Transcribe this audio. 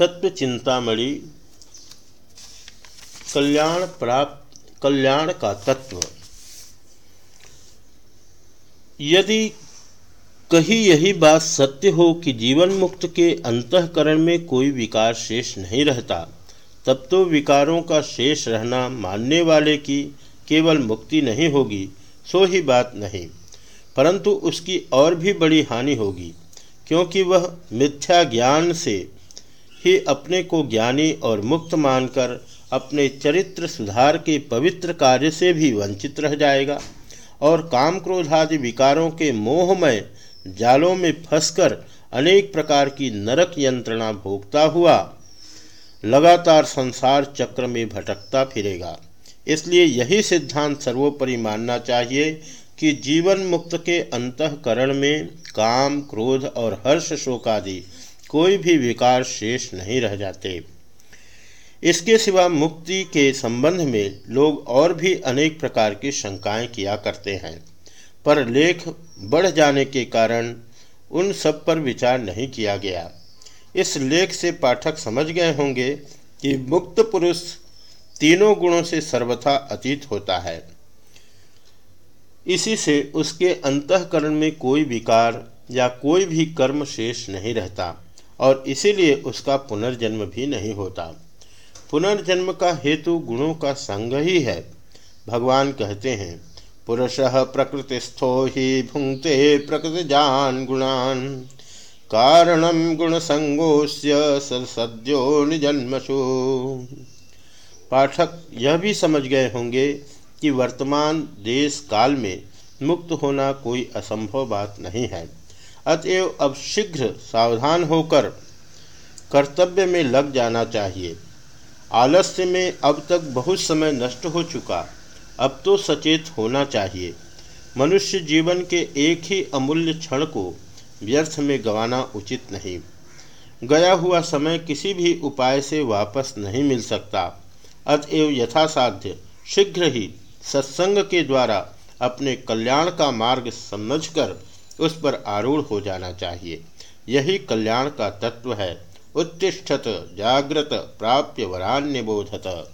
तत्व चिंतामणि कल्याण प्राप्त, कल्याण का तत्व। यदि कही यही बात सत्य हो कि जीवन मुक्त के अंतकरण में कोई विकार शेष नहीं रहता, तब तो विकारों का शेष रहना मानने वाले की केवल मुक्ति नहीं होगी, सो ही बात नहीं। परंतु उसकी और भी बड़ी हानि होगी, क्योंकि वह मिथ्या ज्ञान से ही अपने को ज्ञानी और मुक्त मानकर अपने चरित्र सुधार के पवित्र कार्य से भी वंचित रह जाएगा और काम क्रोधादि विकारों के मोहमय जालों में फंसकर अनेक प्रकार की नरक यंत्रणा भोगता हुआ लगातार संसार चक्र में भटकता फिरेगा। इसलिए यही सिद्धांत सर्वोपरि मानना चाहिए कि जीवन मुक्त के अंतकरण में काम, क्रोध और हर्ष शोक आदि कोई भी विकार शेष नहीं रह जाते। इसके सिवा मुक्ति के संबंध में लोग और भी अनेक प्रकार की शंकाएँ किया करते हैं। पर लेख बढ़ जाने के कारण उन सब पर विचार नहीं किया गया। इस लेख से पाठक समझ गए होंगे कि मुक्त पुरुष तीनों गुणों से सर्वथा अतीत होता है। इसी से उसके अंतकरण में कोई विकार या कोई भी कर्म शेष नहीं रहता। और इसीलिए उसका पुनर्जन्म भी नहीं होता। पुनर्जन्म का हेतु गुणों का संग ही है। भगवान कहते हैं, पुरुष प्रकृतिस्थो ही भुंगते प्रकृति जान गुणान। कारणम गुण संगोस्य सद्यो निजन्मसु। पाठक यह भी समझ गए होंगे कि वर्तमान देश काल में मुक्त होना कोई असंभव बात नहीं है। अतएव अब शीघ्र सावधान होकर कर्तव्य में लग जाना चाहिए। आलस्य में अब तक बहुत समय नष्ट हो चुका। अब तो सचेत होना चाहिए। मनुष्य जीवन के एक ही अमूल्य क्षण को व्यर्थ में गंवाना उचित नहीं। गया हुआ समय किसी भी उपाय से वापस नहीं मिल सकता। अतएव यथासाध्य शीघ्र ही सत्संग के द्वारा अपने कल्याण का मार्ग समझकर उस पर आरूढ़ हो जाना चाहिए। यही कल्याण का तत्व है। उत्तिष्ठत, जागृत, प्राप्य वरान्य बोधत